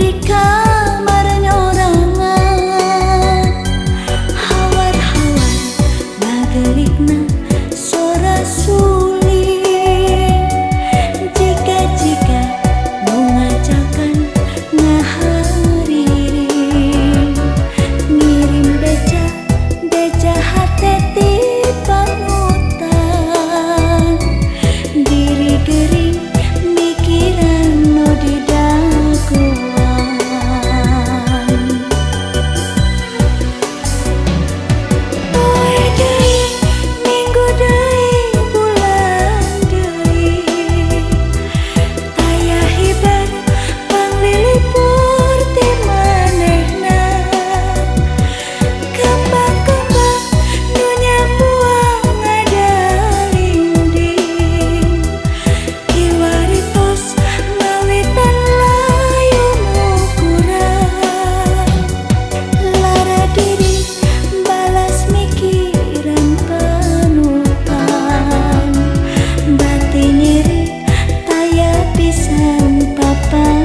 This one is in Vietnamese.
Andika sang papa.